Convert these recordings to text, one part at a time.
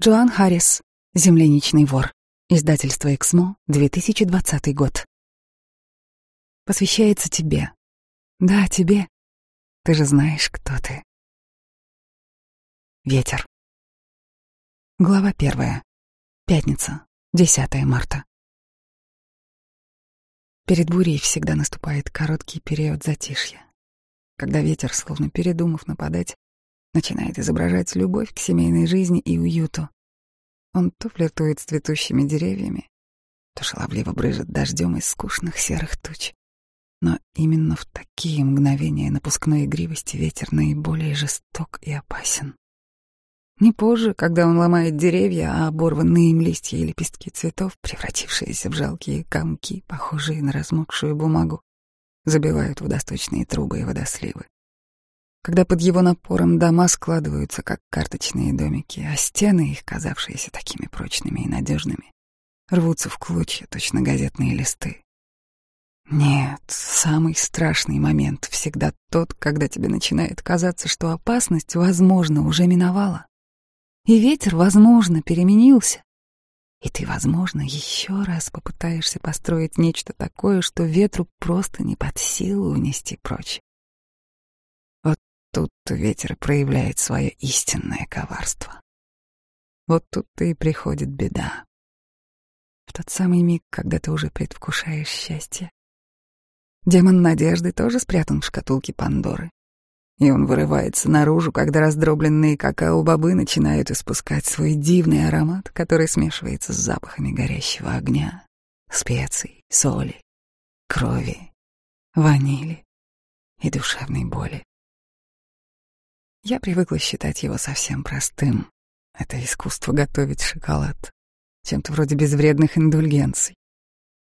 Джоан Харрис. Земляничный вор. Издательство «Эксмо», 2020 год. Посвящается тебе. Да, тебе. Ты же знаешь, кто ты. Ветер. Глава первая. Пятница, 10 марта. Перед бурей всегда наступает короткий период затишья, когда ветер, словно передумав нападать, начинает изображать любовь к семейной жизни и уюту. Он то флиртует с цветущими деревьями, то шаловливо брыжет дождем из скучных серых туч. Но именно в такие мгновения напускной игривости ветер наиболее жесток и опасен. Не позже, когда он ломает деревья, а оборванные им листья и лепестки цветов, превратившиеся в жалкие комки, похожие на размокшую бумагу, забивают водосточные трубы и водосливы когда под его напором дома складываются, как карточные домики, а стены, их казавшиеся такими прочными и надежными, рвутся в клочья, точно газетные листы. Нет, самый страшный момент всегда тот, когда тебе начинает казаться, что опасность, возможно, уже миновала. И ветер, возможно, переменился. И ты, возможно, еще раз попытаешься построить нечто такое, что ветру просто не под силу унести прочь. Тут-то ветер проявляет свое истинное коварство. Вот тут-то и приходит беда. В тот самый миг, когда ты уже предвкушаешь счастье. Демон надежды тоже спрятан в шкатулке Пандоры. И он вырывается наружу, когда раздробленные какао-бобы начинают испускать свой дивный аромат, который смешивается с запахами горящего огня, специй, соли, крови, ванили и душевной боли. Я привыкла считать его совсем простым. Это искусство готовить шоколад. Чем-то вроде безвредных индульгенций.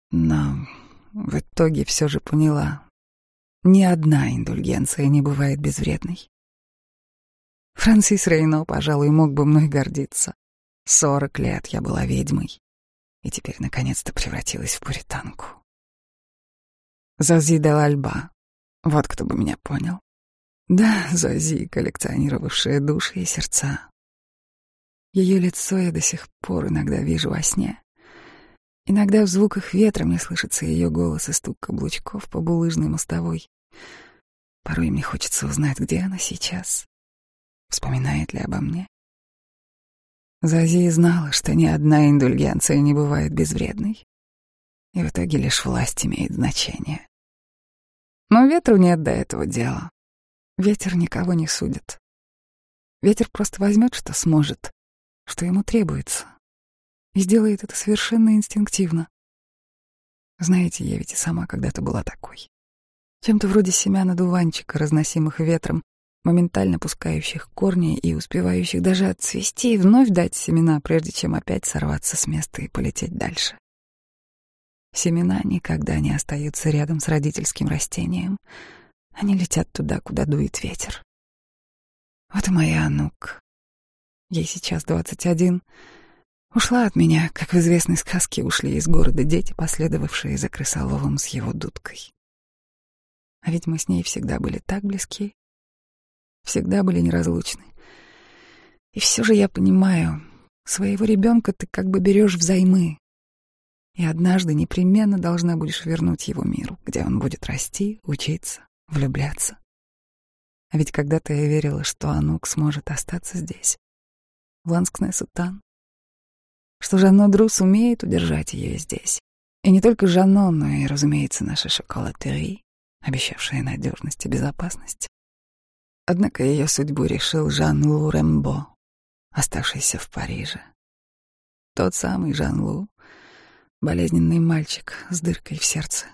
Но в итоге все же поняла. Ни одна индульгенция не бывает безвредной. Франсис Рейно, пожалуй, мог бы мной гордиться. Сорок лет я была ведьмой. И теперь наконец-то превратилась в пуританку. Зази де Альба. Вот кто бы меня понял. Да, Зази, коллекционировавшая души и сердца. Ее лицо я до сих пор иногда вижу во сне. Иногда в звуках ветра мне слышится ее голос и стук каблучков по булыжной мостовой. Порой мне хочется узнать, где она сейчас. Вспоминает ли обо мне? Зази знала, что ни одна индульгенция не бывает безвредной. И в итоге лишь власть имеет значение. Но ветру нет до этого дела. Ветер никого не судит. Ветер просто возьмет, что сможет, что ему требуется, и сделает это совершенно инстинктивно. Знаете, я ведь и сама когда-то была такой. Чем-то вроде семян одуванчика, разносимых ветром, моментально пускающих корни и успевающих даже отцвести и вновь дать семена, прежде чем опять сорваться с места и полететь дальше. Семена никогда не остаются рядом с родительским растением — они летят туда, куда дует ветер. Вот и моя Анук. Ей сейчас двадцать один. Ушла от меня, как в известной сказке ушли из города дети, последовавшие за крысоловым с его дудкой. А ведь мы с ней всегда были так близки, всегда были неразлучны. И все же я понимаю, своего ребенка ты как бы берешь взаймы, и однажды непременно должна будешь вернуть его миру, где он будет расти, учиться, влюбляться. А ведь когда-то я верила, что Анук сможет остаться здесь, в Ланскне-Сутан, что Жанно Дру сумеет удержать ее здесь. И не только Жанно, но и, разумеется, наша шоколадерия, обещавшая надежность и безопасность. Однако ее судьбу решил Жан-Лу Рембо, оставшийся в Париже. Тот самый Жан-Лу, болезненный мальчик с дыркой в сердце,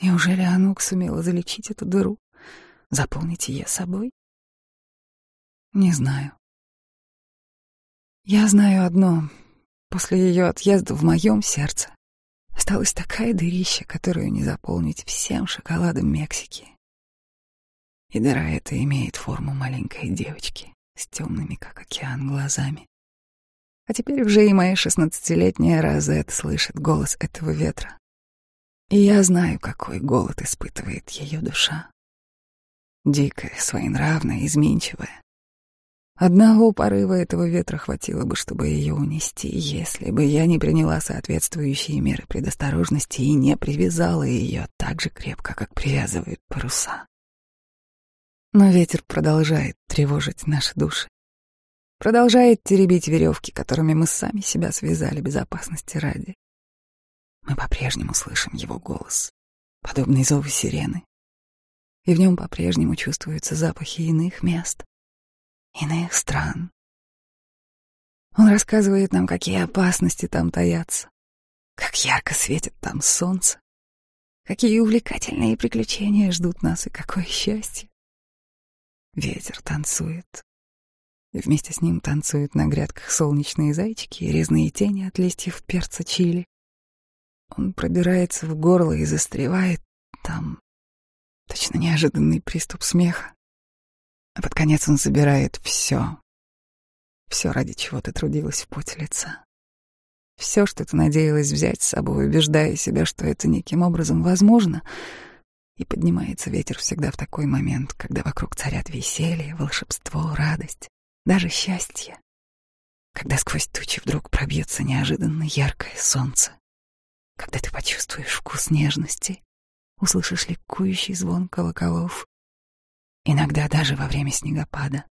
Неужели Анук сумела залечить эту дыру, заполнить ее собой? Не знаю. Я знаю одно. После ее отъезда в моем сердце осталась такая дырища, которую не заполнить всем шоколадом Мексики. И дыра эта имеет форму маленькой девочки с темными, как океан, глазами. А теперь уже и моя шестнадцатилетняя Розет слышит голос этого ветра. И я знаю, какой голод испытывает ее душа. Дикая, своенравная, изменчивая. Одного порыва этого ветра хватило бы, чтобы ее унести, если бы я не приняла соответствующие меры предосторожности и не привязала ее так же крепко, как привязывают паруса. Но ветер продолжает тревожить наши души. Продолжает теребить веревки, которыми мы сами себя связали безопасности ради. Мы по-прежнему слышим его голос, подобный зову сирены. И в нем по-прежнему чувствуются запахи иных мест, иных стран. Он рассказывает нам, какие опасности там таятся, как ярко светит там солнце, какие увлекательные приключения ждут нас и какое счастье. Ветер танцует, и вместе с ним танцуют на грядках солнечные зайчики и резные тени от листьев перца чили. Он пробирается в горло и застревает там. Точно неожиданный приступ смеха. А под конец он забирает все. Все, ради чего ты трудилась в поте лица. Все, что ты надеялась взять с собой, убеждая себя, что это неким образом возможно — и поднимается ветер всегда в такой момент, когда вокруг царят веселье, волшебство, радость, даже счастье. Когда сквозь тучи вдруг пробьется неожиданно яркое солнце. Когда ты почувствуешь вкус нежности, услышишь ликующий звон колоколов. Иногда даже во время снегопада.